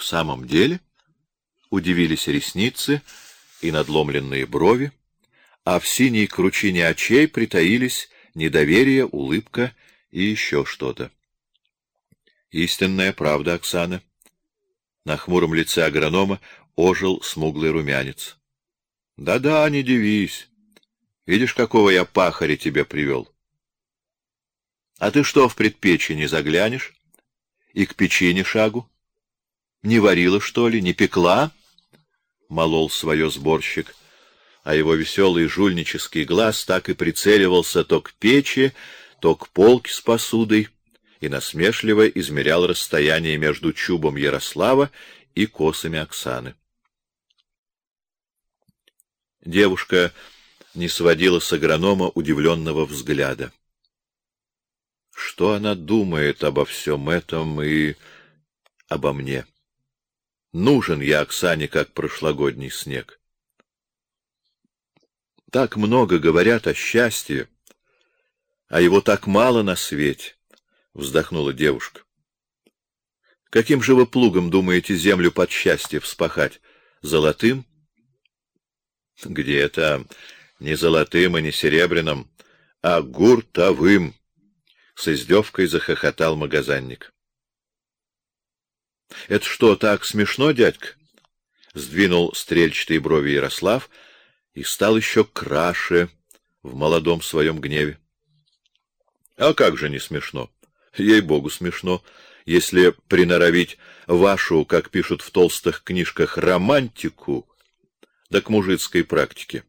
В самом деле, удивились ресницы и надломленные брови, а в синей кручине очей притаились недоверие, улыбка и еще что-то. Истинная правда, Оксана. На хмуром лице агронома ожил смуглый румянец. Да-да, не дивись. Видишь, какого я пахаря тебе привел. А ты что, в предпечи не заглянешь? И к печи не шагу? Не варила, что ли, не пекла? Молол свое сборщик, а его веселый жульнический глаз так и прицеливался то к печи, то к полке с посудой и насмешливо измерял расстояние между чубом Ярослава и косами Оксаны. Девушка не сводила с агронома удивленного взгляда. Что она думает обо всем этом и обо мне? Нужен я Оксане, как прошлогодний снег. Так много говорят о счастье, а его так мало на свете, вздохнула девушка. Каким же вы плугом думаете землю под счастье вспахать? Золотым? Где то не золотым и не серебряным, а гуртовым, с издевкой захохотал магазинник. — Это что, так смешно, дядька? — сдвинул стрельчатые брови Ярослав и стал еще краше в молодом своем гневе. — А как же не смешно? Ей-богу, смешно, если приноровить вашу, как пишут в толстых книжках, романтику, да к мужицкой практике.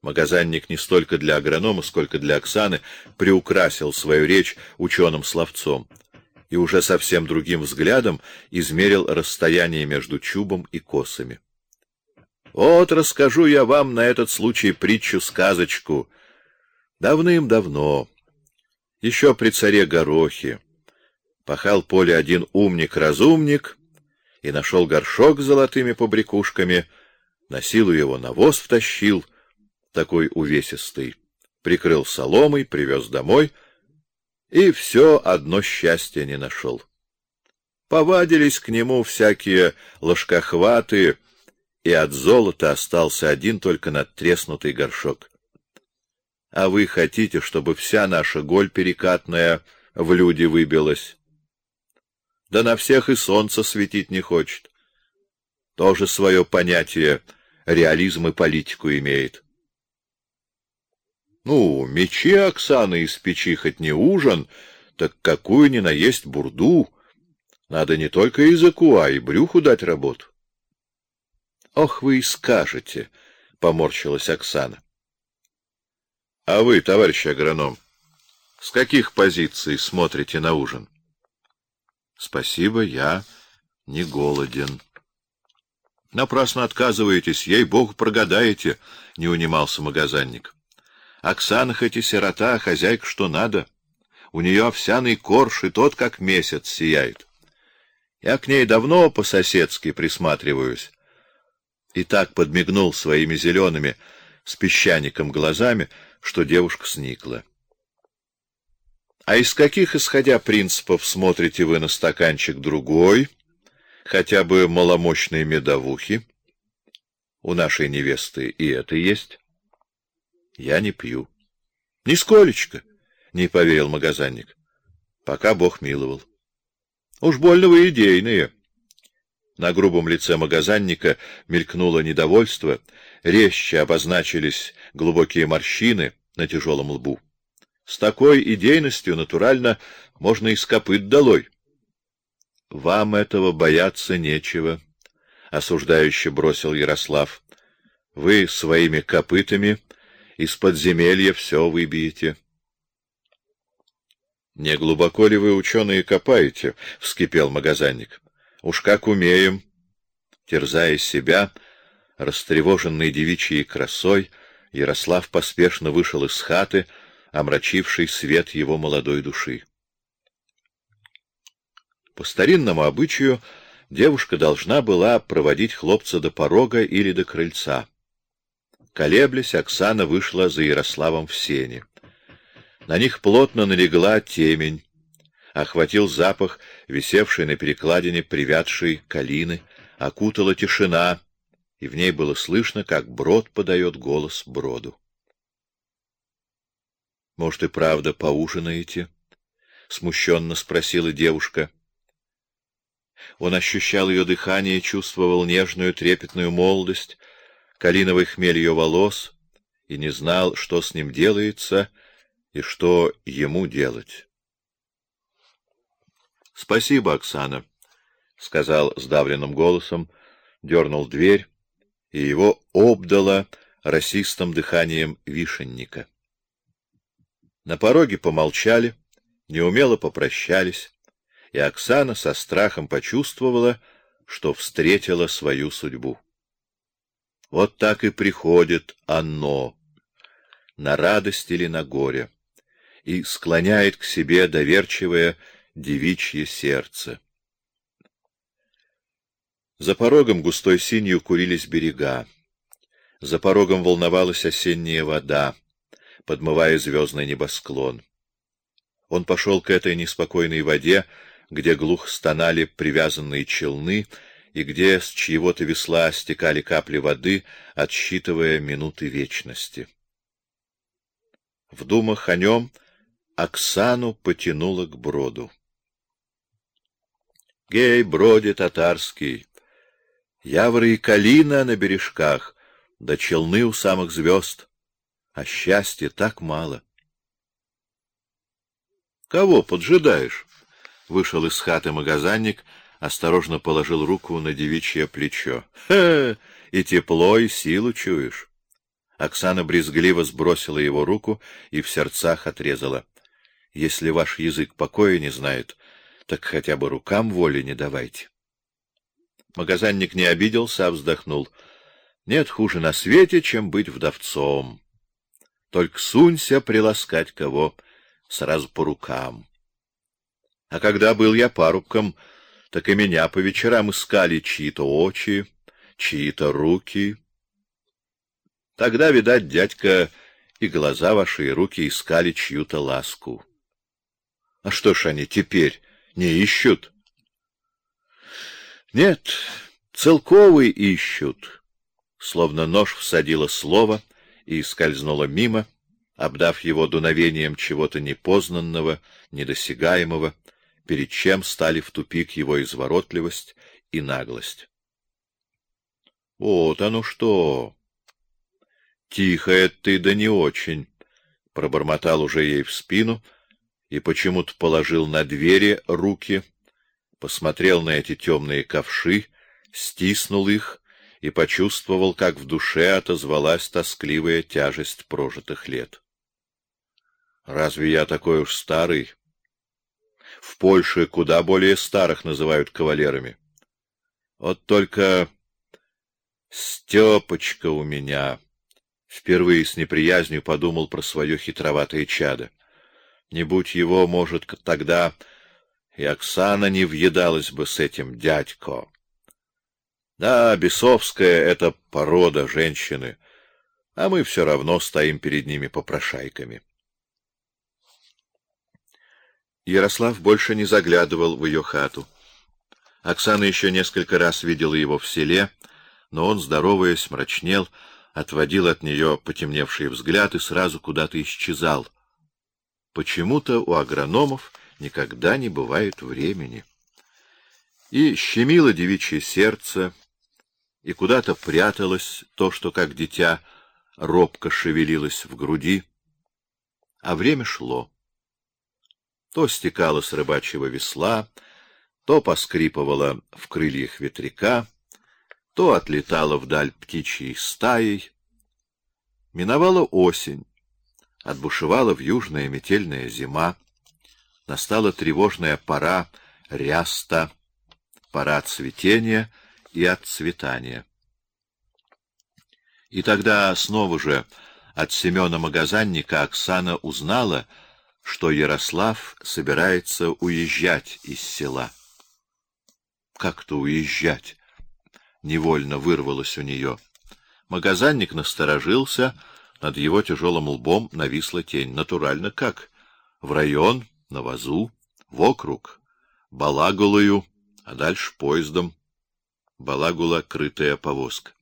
Магазинник не столько для агронома, сколько для Оксаны приукрасил свою речь ученым словцом и уже совсем другим взглядом измерил расстояние между чубом и косами. Вот расскажу я вам на этот случай притчу-сказочку. Давным-давно, еще при царе Горохе, пахал поле один умник-разумник и нашел горшок с золотыми побрякушками, на силу его навоз втащил, такой увесистый, прикрыл соломой, привез домой — и все одно счастья не нашел. Повадились к нему всякие ложкохваты, и от золота остался один только надтреснутый горшок. А вы хотите, чтобы вся наша голь перекатная в люди выбилась? Да на всех и солнце светить не хочет. Тоже свое понятие реализм и политику имеет. Ну, мечи Оксаны из печи хоть не ужин, так какую ни наесть бурду. Надо не только языку, а и брюху дать работу. — Ох, вы и скажете, — поморщилась Оксана. — А вы, товарищ агроном, с каких позиций смотрите на ужин? — Спасибо, я не голоден. — Напрасно отказываетесь, ей-богу, прогадаете, — не унимался магазинник. Оксана хоть и сирота, а хозяйка что надо. У нее овсяный корж, и тот как месяц сияет. Я к ней давно по-соседски присматриваюсь. И так подмигнул своими зелеными с песчаником глазами, что девушка сникла. А из каких, исходя принципов, смотрите вы на стаканчик другой, хотя бы маломощной медовухи? У нашей невесты и это есть. Я не пью. Нисколечко, не поверил магазинник. Пока Бог миловал. Уж больно вы идейные. На грубом лице магазинника мелькнуло недовольство, резче обозначились глубокие морщины на тяжелом лбу. С такой идейностью натурально можно и скопыть долой. Вам этого бояться нечего, осуждающе бросил Ярослав. Вы своими копытами из подземелья все выбьете. Не глубоко ли вы, ученые, копаете? вскипел магазинник. Уж как умеем. Терзая себя, растревоженный девичьей красой, Ярослав поспешно вышел из хаты, омрачивший свет его молодой души. По старинному обычаю девушка должна была проводить хлопца до порога или до крыльца. Колеблясь, Оксана вышла за Ярославом в сени. На них плотно налегла темень, охватил запах, висевший на перекладине привядшей калины, окутала тишина, и в ней было слышно, как брод подает голос броду. — Может, и правда поужинаете? — смущенно спросила девушка. Он ощущал ее дыхание, чувствовал нежную трепетную молодость, калиновый хмель ее волос и не знал, что с ним делается и что ему делать. — Спасибо, Оксана, — сказал сдавленным голосом, дернул дверь, и его обдало расистым дыханием вишенника. На пороге помолчали, неумело попрощались, и Оксана со страхом почувствовала, что встретила свою судьбу. Вот так и приходит оно, на радость или на горе, и склоняет к себе доверчивое девичье сердце. За порогом густой синью курились берега. За порогом волновалась осенняя вода, подмывая звездный небосклон. Он пошел к этой неспокойной воде, где глухо стонали привязанные челны и где с чьего-то весла стекали капли воды, отсчитывая минуты вечности. В думах о нем Оксану потянуло к броду. Гей, броди татарский, явры и калина на бережках, да челны у самых звезд, а счастья так мало. Кого поджидаешь? Вышел из хаты магазинник, осторожно положил руку на девичье плечо. Хе, и тепло, и силу чуешь. Оксана брезгливо сбросила его руку и в сердцах отрезала: "Если ваш язык покоя не знает, так хотя бы рукам воли не давайте. Магазинник не обиделся, а вздохнул. Нет хуже на свете, чем быть вдовцом. Только сунься приласкать кого сразу по рукам. А когда был я парубком, так и меня по вечерам искали чьи-то очи, чьи-то руки. Тогда, видать, дядька, и глаза ваши, и руки искали чью-то ласку. А что ж они теперь не ищут. Нет, целковый ищут. Словно нож всадило слово и скользнуло мимо, обдав его дуновением чего-то непознанного, недосягаемого, перед чем стали в тупик его изворотливость и наглость. Вот оно что. Тихо ты да не очень, пробормотал уже ей в спину и почему-то положил на двери руки, посмотрел на эти темные ковши, стиснул их и почувствовал, как в душе отозвалась тоскливая тяжесть прожитых лет. Разве я такой уж старый? В Польше куда более старых называют кавалерами. Вот только Степочка у меня впервые с неприязнью подумал про свое хитроватое чадо. Не будь его, может, тогда и Оксана не въедалась бы с этим дядько. Да, бесовская — это порода женщины, а мы все равно стоим перед ними попрошайками. Ярослав больше не заглядывал в ее хату. Оксана еще несколько раз видела его в селе, но он, здороваясь, мрачнел, отводил от нее потемневший взгляд и сразу куда-то исчезал. Почему-то у агрономов никогда не бывает времени. И щемило девичье сердце, и куда-то пряталось то, что как дитя робко шевелилось в груди, а время шло. То стекало с рыбачьего весла, то поскрипывало в крыльях ветряка, то отлетало вдаль птичьей стаей. Миновала осень, Отбушевала в южная метельная зима, настала тревожная пора ряста, пора цветения и отцветания. И тогда снова же от Семена Магазанника Оксана узнала, что Ярослав собирается уезжать из села. Как-то уезжать? Невольно вырвалось у нее. Магазанник насторожился, над его тяжелым лбом нависла тень. Натурально как? В район, на вазу, в округ, Балагулою, а дальше поездом. Балагула — крытая повозка.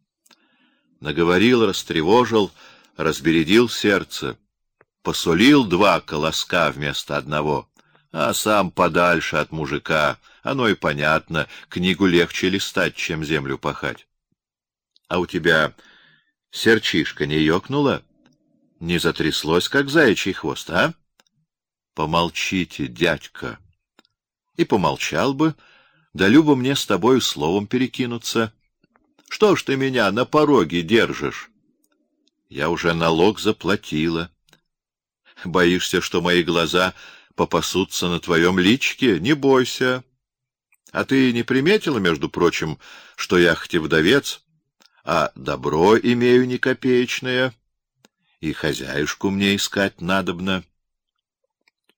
Наговорил, растревожил, разбередил сердце, посулил два колоска вместо одного, а сам подальше от мужика. Оно и понятно, книгу легче листать, чем землю пахать. А у тебя серчишка не ёкнула? Не затряслось, как заячий хвост, а? Помолчите, дядька. И помолчал бы, да любо мне с тобою словом перекинуться. Что ж ты меня на пороге держишь? Я уже налог заплатила. Боишься, что мои глаза попасутся на твоем личке? Не бойся. А ты не приметила, между прочим, что я хоть и вдовец, а добро имею не копеечное, и хозяюшку мне искать надобно?